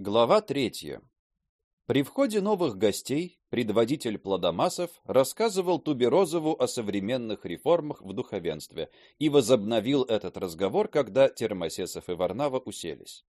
Глава третья. При входе новых гостей предводитель Плодомасов рассказывал Туберозову о современных реформах в духовенстве и возобновил этот разговор, когда Термосесов и Варнава уселись.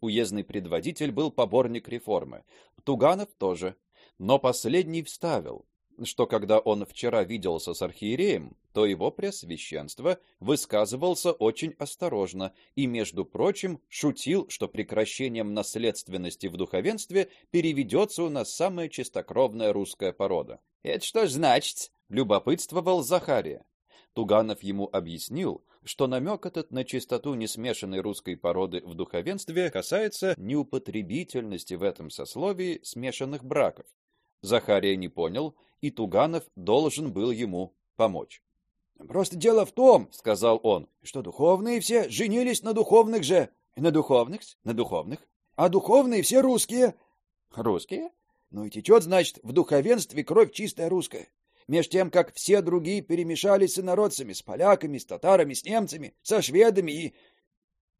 Уездный предводитель был поборник реформы, Туганов тоже, но последний вставил: что когда он вчера виделся с архиереем, то его преосвященство высказывался очень осторожно и, между прочим, шутил, что прекращением наследственности в духовенстве переведется у нас самая чистокровная русская порода. Это что значит? любопытствовал Захария. Туганов ему объяснил, что намек этот на чистоту несмешанной русской породы в духовенстве касается неупотребительности в этом сословии смешанных браков. Захария не понял и Туганов должен был ему помочь. Просто дело в том, сказал он, что духовные все женились на духовных же, на духовных, на духовных, а духовные все русские. Русские? Ну и течет, значит, в духовенстве кровь чистая русская. Меж тем, как все другие перемешались с инородцами, с поляками, с татарами, с немцами, со шведами и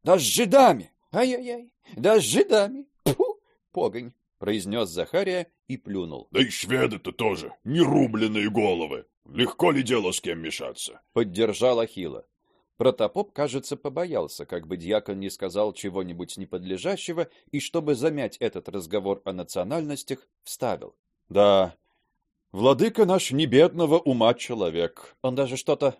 даже с жидами. Ай-яй-яй, даже с жидами. Фу, погонь произнес Захария и плюнул. Да и шведы-то тоже, нерубленные головы. Легко ли дело с кем мешаться? Поддержал Ахилла. Протопоп, кажется, побоялся, как бы дьякон не сказал чего-нибудь неподлежащего, и чтобы замять этот разговор о национальностях, вставил: "Да, владыка наш не бедного ума человек. Он даже что-то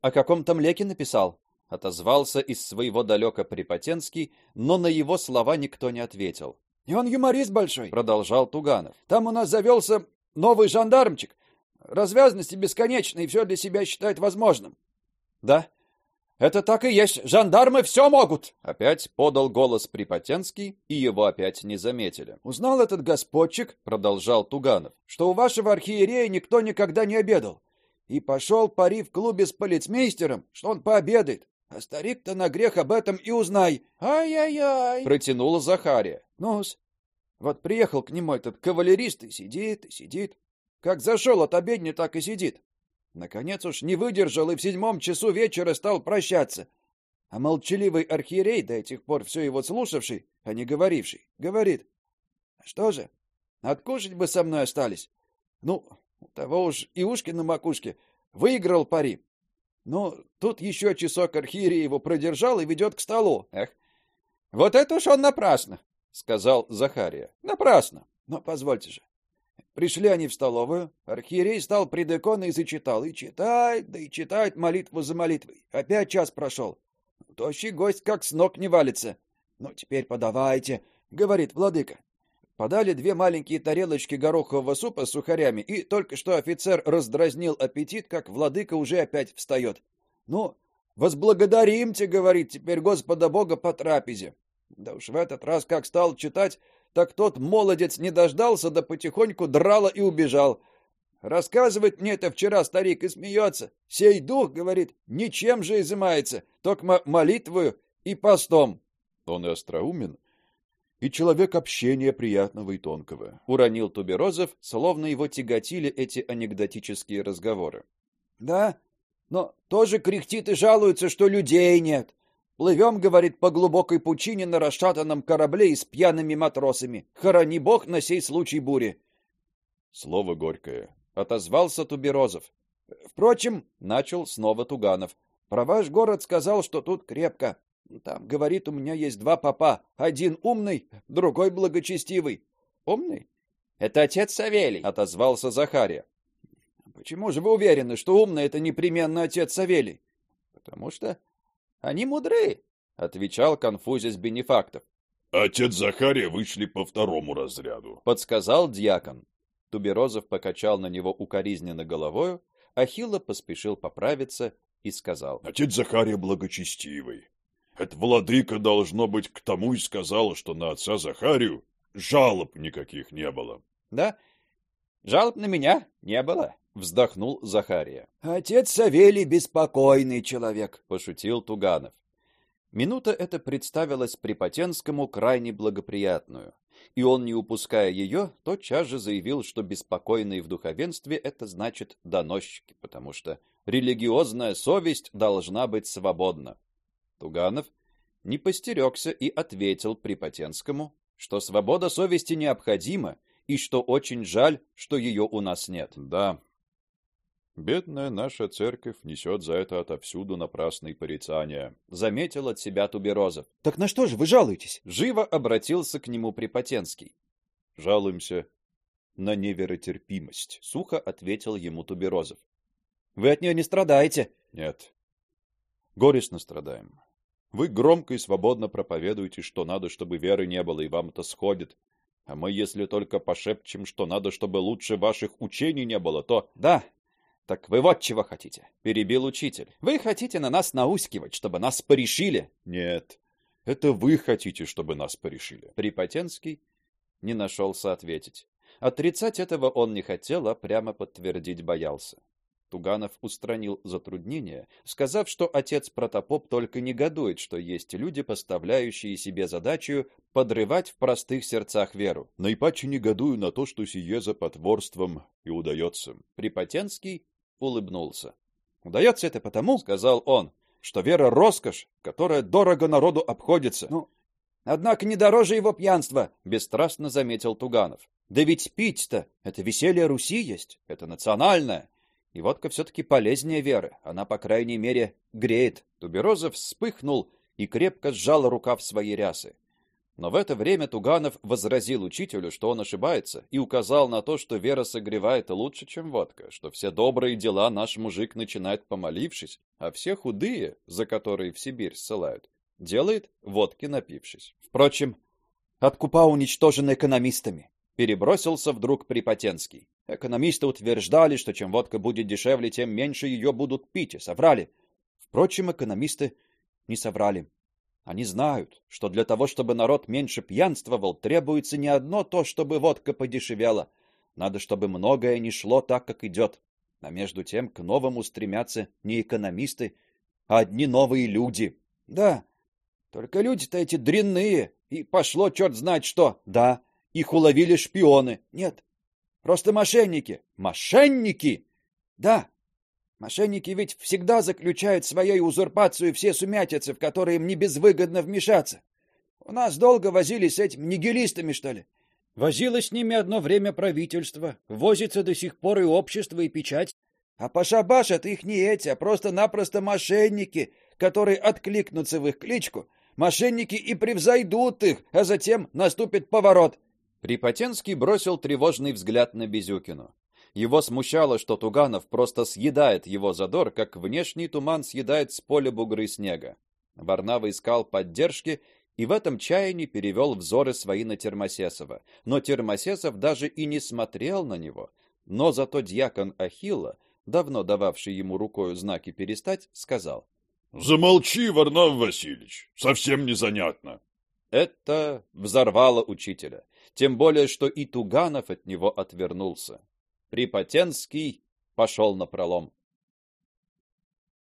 о каком-то млеке написал", отозвался из своего далека Припотенский, но на его слова никто не ответил. И он юморист большой, продолжал Туганов. Там у нас завелся новый жандармчик. Развязности бесконечные и все для себя считает возможным. Да. Это так и есть. Жандармы все могут. Опять подал голос Припотенский, и его опять не заметили. Узнал этот господчик, продолжал Туганов, что у вашего архиерея никто никогда не обедал. И пошел пари в клубе с полицмейстером, что он пообедает. А старик-то на грех об этом и узнай. Ай-яй-яй, протянула Захария. Ну-с. Вот приехал к нему этот кавалерист и сидит, и сидит. Как зашел от обедни, так и сидит. Наконец уж не выдержал и в седьмом часу вечера стал прощаться. А молчаливый архиерей, до этих пор все его слушавший, а не говоривший, говорит: «А "Что же? Откушать бы со мной остались. Ну, у того уж и ушки на макушке. Выиграл пари. Ну, тут еще часок архиерей его продержал и ведет к столу. Эх. Вот это уж он напрасно сказал Захария. Напрасно. Но позвольте же. Пришли они в столовую, архиерей стал пред иконой и зачитал, и читает, да и читает молитву за молитвой. Опять час прошел. Тощий гость как с ног не валится. Ну, теперь подавайте, говорит владыка. Подали две маленькие тарелочки горохового супа с сухарями, и только что офицер раздразнил аппетит, как владыка уже опять встает. Ну, возблагодаримте, говорит, теперь Господа Бога по трапезе. Да уж в этот раз, как стал читать, так тот молодец не дождался, да потихоньку драло и убежал. Рассказывает мне это вчера старик и смеется. Сей дух, говорит, ничем же изымается, только молитвою и постом. Он и остроумен, и человек общения приятного и тонкого. Уронил Туберозов, словно его тяготили эти анекдотические разговоры. Да, но тоже кряхтит и жалуется, что людей нет. Плывем, говорит, по глубокой пучине на расшатанном корабле и с пьяными матросами. Храни бог на сей случай бури. Слово горькое, отозвался Туберозов. Впрочем, начал снова Туганов. Про ваш город сказал, что тут крепко. Там, говорит, у меня есть два папа, один умный, другой благочестивый. Умный? Это отец Савелий, отозвался Захария. Почему же вы уверены, что умный это непременно отец Савелий? Потому что они мудры, отвечал конфузис Бенефактов. Отец Захария вышли по второму разряду, подсказал диакон. Туберозов покачал на него укоризненно головою, Ахилла поспешил поправиться и сказал: Отец Захария благочестивый. Это владыка должно быть к тому и сказал, что на отца Захарию жалоб никаких не было. Да? Жалоб на меня не было вздохнул Захария. Отец Савелий беспокойный человек, пошутил Туганов. Минута эта представилась Припотенскому крайне благоприятную, и он, не упуская ее, тотчас же заявил, что беспокойные в духовенстве это значит доносчики, потому что религиозная совесть должна быть свободна. Туганов не постерегся и ответил Припотенскому что свобода совести необходима и что очень жаль, что ее у нас нет. Да. Бедная наша церковь несет за это отовсюду напрасные порицания, заметил от себя Туберозов. Так на что же вы жалуетесь? Живо обратился к нему Припотенский. Жалуемся на неверотерпимость, сухо ответил ему Туберозов. Вы от нее не страдаете? Нет. Горестно страдаем. Вы громко и свободно проповедуете, что надо, чтобы веры не было, и вам это сходит. А мы, если только пошепчем, что надо, чтобы лучше ваших учений не было, то... Да, так вы вот чего хотите, перебил учитель. Вы хотите на нас наускивать, чтобы нас порешили? Нет. Это вы хотите, чтобы нас порешили. Припотенский не нашелся ответить. Отрицать этого он не хотел, а прямо подтвердить боялся. Туганов устранил затруднение, сказав, что отец Протопоп только негодует, что есть люди, поставляющие себе задачу подрывать в простых сердцах веру. Наипаче негодую на то, что сие за потворством и удается. Припотенский улыбнулся. Удается это потому, сказал он, что вера роскошь, которая дорого народу обходится. Ну, однако не дороже его пьянства, бесстрастно заметил Туганов. Да ведь пить-то это веселье Руси есть, это национальное. И водка все таки полезнее веры. Она, по крайней мере, греет. Туберозов вспыхнул и крепко сжал рукав своей рясы. Но в это время Туганов возразил учителю, что он ошибается, и указал на то, что вера согревает лучше, чем водка, что все добрые дела наш мужик начинает помолившись, а все худые, за которые в Сибирь ссылают, делает водки напившись. Впрочем, откупа уничтожены экономистами. Перебросился вдруг Припотенский. Экономисты утверждали, что чем водка будет дешевле, тем меньше ее будут пить, и соврали. Впрочем, экономисты не соврали. Они знают, что для того, чтобы народ меньше пьянствовал, требуется не одно то, чтобы водка подешевела. Надо, чтобы многое не шло так, как идет. А между тем к новому стремятся не экономисты, а одни новые люди. Да. Только люди-то эти дрянные, и пошло черт знать что. Да. Их уловили шпионы. Нет. Просто мошенники. Мошенники? Да. Мошенники ведь всегда заключают своей узурпацию все сумятицы, в которые им не безвыгодно вмешаться. У нас долго возились с этими нигилистами, что ли? Возилось с ними одно время правительство, возится до сих пор и общество, и печать. А пошабашат их не эти, а просто-напросто мошенники, которые откликнутся в их кличку. Мошенники и превзойдут их, а затем наступит поворот. Припотенский бросил тревожный взгляд на Безюкину. Его смущало, что Туганов просто съедает его задор, как внешний туман съедает с поля бугры снега. Варнава искал поддержки и в этом чаянии перевел взоры свои на Термосесова. Но Термосесов даже и не смотрел на него. Но зато дьякон Ахилла, давно дававший ему рукой знаки перестать, сказал: "Замолчи, Варнав Васильевич, совсем незанятно". Это взорвало учителя тем более что и Туганов от него отвернулся. Припотенский пошел на пролом.